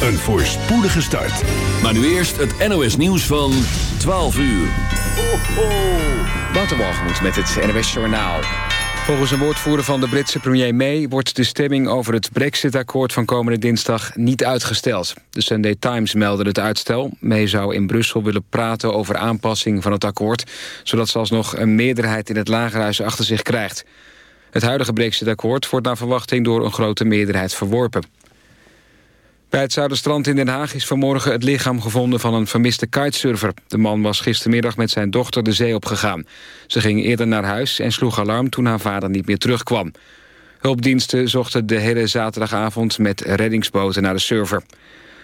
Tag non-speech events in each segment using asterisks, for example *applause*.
een voorspoedige start. Maar nu eerst het NOS nieuws van 12 uur. Ho, ho. met het NOS Journaal. Volgens een woordvoerder van de Britse premier May... wordt de stemming over het Brexit-akkoord van komende dinsdag niet uitgesteld. De Sunday Times meldde het uitstel. May zou in Brussel willen praten over aanpassing van het akkoord... zodat ze alsnog een meerderheid in het lagerhuis achter zich krijgt. Het huidige Brexit-akkoord wordt naar verwachting door een grote meerderheid verworpen. Bij het Zuiderstrand in Den Haag is vanmorgen het lichaam gevonden van een vermiste kitesurfer. De man was gistermiddag met zijn dochter de zee opgegaan. Ze ging eerder naar huis en sloeg alarm toen haar vader niet meer terugkwam. Hulpdiensten zochten de hele zaterdagavond met reddingsboten naar de surfer.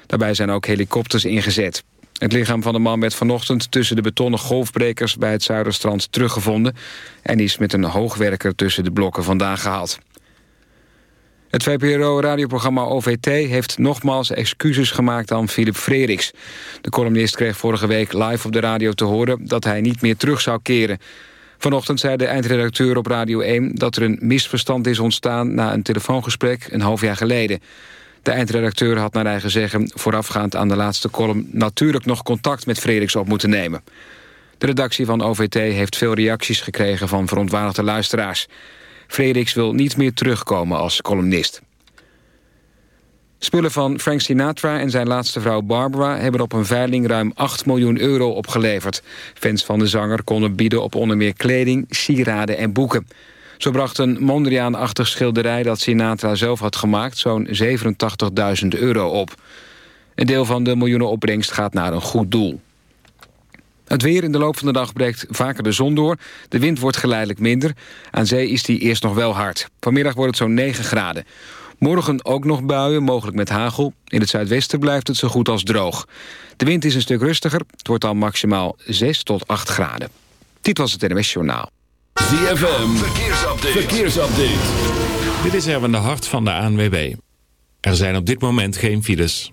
Daarbij zijn ook helikopters ingezet. Het lichaam van de man werd vanochtend tussen de betonnen golfbrekers bij het Zuiderstrand teruggevonden... en is met een hoogwerker tussen de blokken vandaan gehaald. Het VPRO-radioprogramma OVT heeft nogmaals excuses gemaakt aan Philip Frederiks. De columnist kreeg vorige week live op de radio te horen dat hij niet meer terug zou keren. Vanochtend zei de eindredacteur op Radio 1 dat er een misverstand is ontstaan na een telefoongesprek een half jaar geleden. De eindredacteur had naar eigen zeggen voorafgaand aan de laatste column natuurlijk nog contact met Frederiks op moeten nemen. De redactie van OVT heeft veel reacties gekregen van verontwaardigde luisteraars. Frederiks wil niet meer terugkomen als columnist. Spullen van Frank Sinatra en zijn laatste vrouw Barbara... hebben op een veiling ruim 8 miljoen euro opgeleverd. Fans van de zanger konden bieden op onder meer kleding, sieraden en boeken. Zo bracht een Mondriaan-achtig schilderij dat Sinatra zelf had gemaakt... zo'n 87.000 euro op. Een deel van de miljoenen opbrengst gaat naar een goed doel. Het weer in de loop van de dag breekt vaker de zon door. De wind wordt geleidelijk minder. Aan zee is die eerst nog wel hard. Vanmiddag wordt het zo'n 9 graden. Morgen ook nog buien, mogelijk met hagel. In het zuidwesten blijft het zo goed als droog. De wind is een stuk rustiger. Het wordt dan maximaal 6 tot 8 graden. Dit was het NWS Journaal. ZFM, verkeersupdate. verkeersupdate. Dit is Erwin de Hart van de ANWB. Er zijn op dit moment geen files.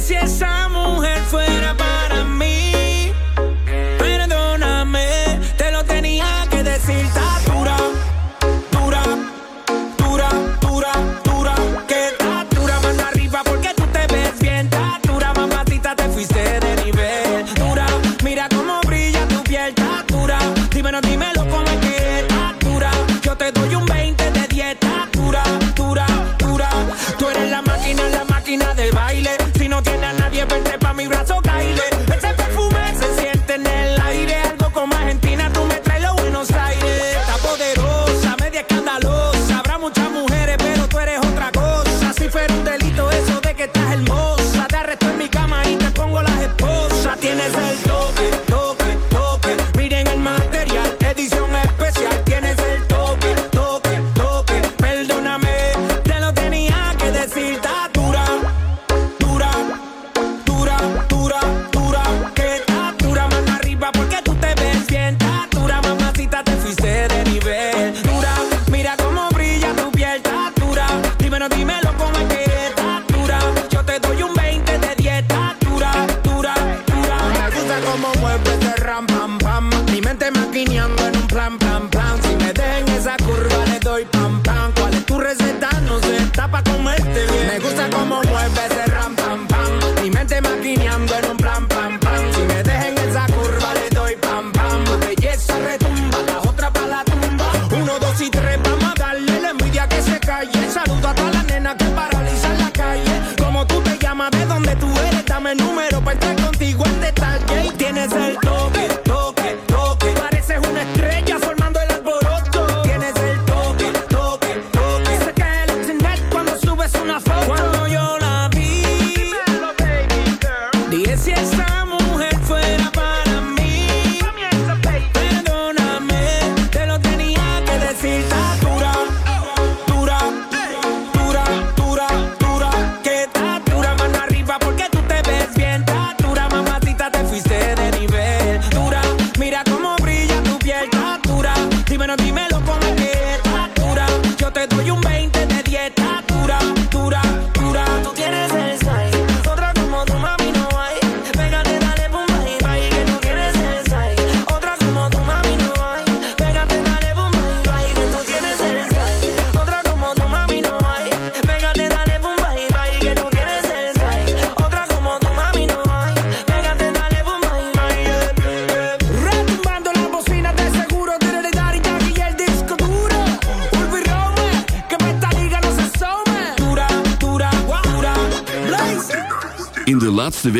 si esa mujer fuera para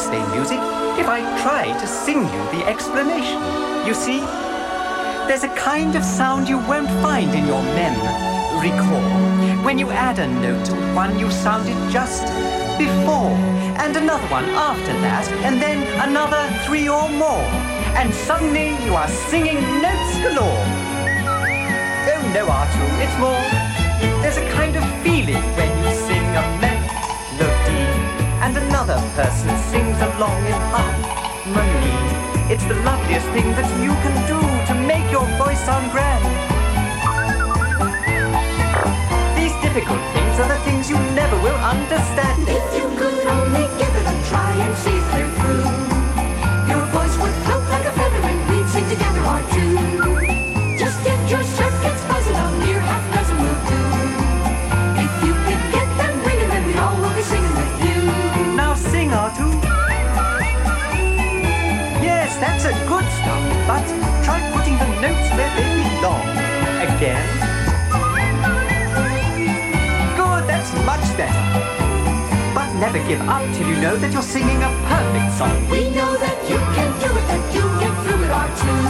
Explain music if I try to sing you the explanation. You see, there's a kind of sound you won't find in your mem. Recall, when you add a note to one you sounded just before, and another one after that, and then another three or more, and suddenly you are singing notes galore. Oh no, Artu, it's more. There's a kind of feeling when you and another person sings along in harmony. It's the loveliest thing that you can do to make your voice sound grand. These difficult things are the things you never notes where they belong. Again. Good, that's much better. But never give up till you know that you're singing a perfect song. We know that you can do it, that you get through it, our too.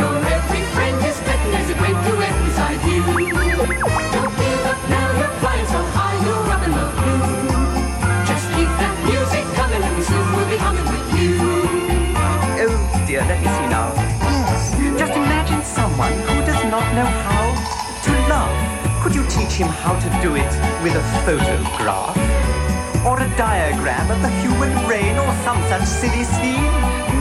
Your every friend is betting there's a great duet beside you. Him how to do it with a photograph? Or a diagram of the human brain or some such silly scheme?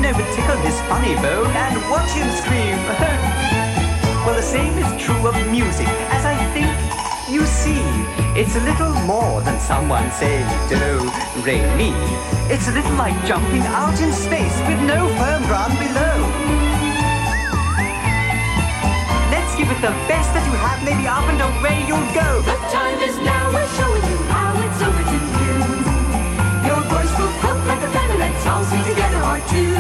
No, but tickle his funny bone and watch him scream. *laughs* well, the same is true of music, as I think you see. It's a little more than someone saying do, re, mi. It's a little like jumping out in space with no firm ground below. Give it the best that you have, maybe up and away you'll go. The time is now, we're showing you how it's over to you. Your voice will float like a feather, let's all sing together our two.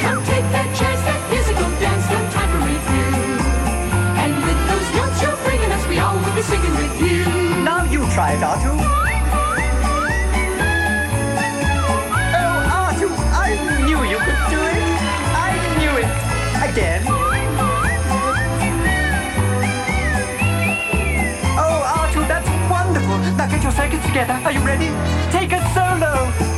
Come take that chance, that musical dance, no time for review. And with those notes you're bringing us, we all will be singing with you. Now you try it, Artu. Oh, Artu, I knew you could do it. I knew it. Again. Get your circuits together. Are you ready? Take a solo.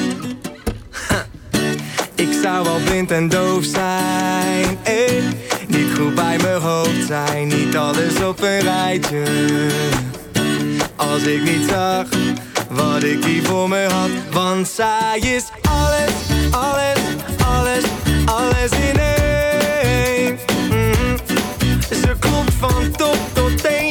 Zou wel blind en doof zijn. Eh. Niet goed bij mijn hoofd zijn, niet alles op een rijtje. Als ik niet zag wat ik hier voor me had. Want zij is alles, alles, alles, alles in één. Mhm. Ze klopt van top tot teen.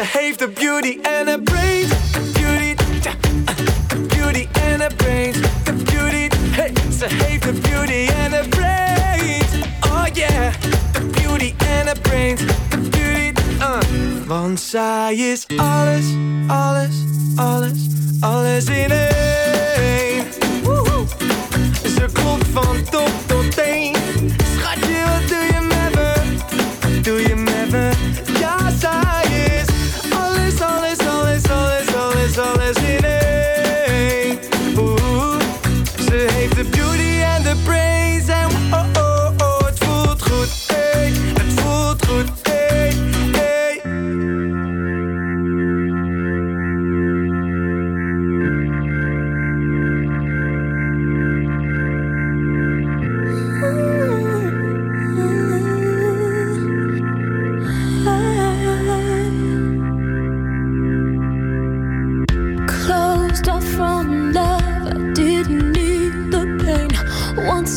Ze heeft de beauty en de brains, de beauty, de beauty en de brains, de beauty, hey, ze heeft de beauty en de brains, oh yeah, de beauty en de brains, de beauty, uh. Want zij is alles, alles, alles, alles in één.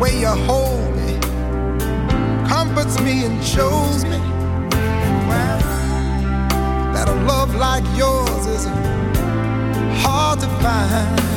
way you hold me comforts me and shows me well, that a love like yours is hard to find.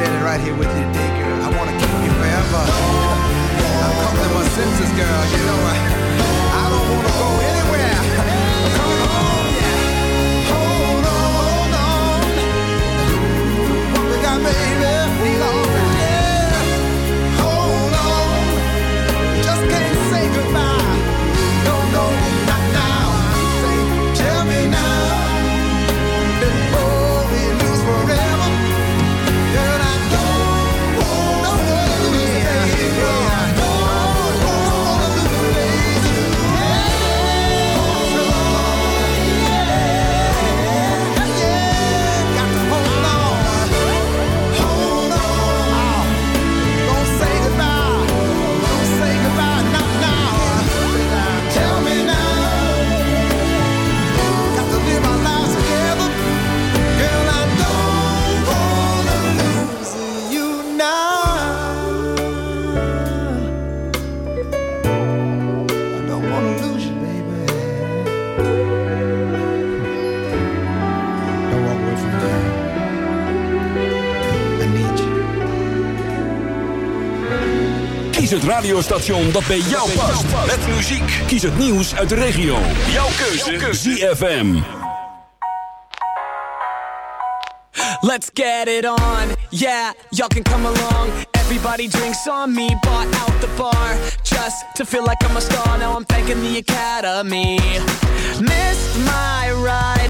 standing right here with you today. radiostation dat bij jou past. Met muziek. Kies het nieuws uit de regio. Jouw keuze. Jouw. ZFM. Let's get it on. Yeah, y'all can come along. Everybody drinks on me, bought out the bar. Just to feel like I'm a star. Now I'm thanking the academy. Miss my ride.